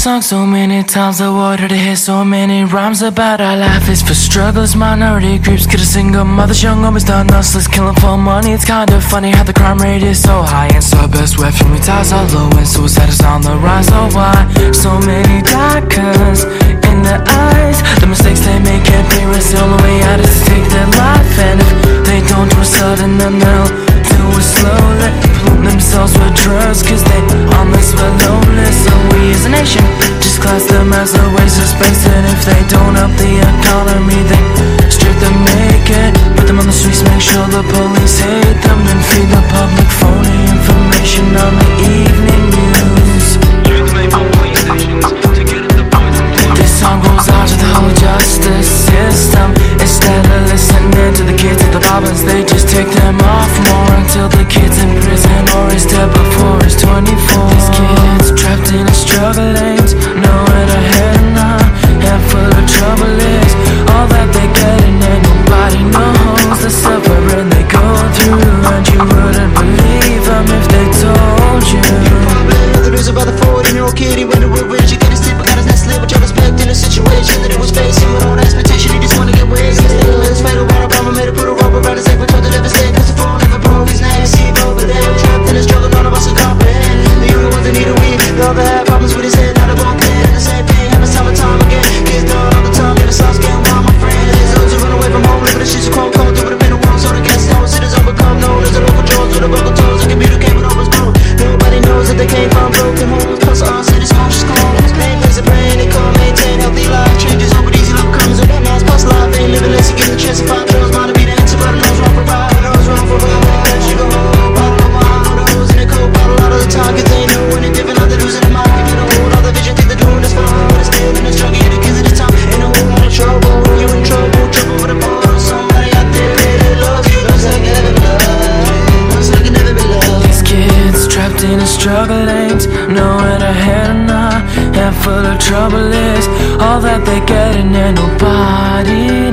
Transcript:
song so many times I wanted to hear so many rhymes about our life It's for struggles, minority groups, could a single mother's young woman's done hustlers, killing for money. It's kinda funny how the crime rate is so high, and so best where family ties are low, and suicide is on the rise. So why so many darkers in the eyes? The mistakes they make can't be The only way out is to take their life, and if they don't do it sudden, then they'll. Time's a waste of space And if they don't help the economy Then strip them naked. Put them on the streets Make sure the police hate them And feed the public phony information on the struggle ain't knowing ahead or not. Handful of trouble is all that they're getting, and nobody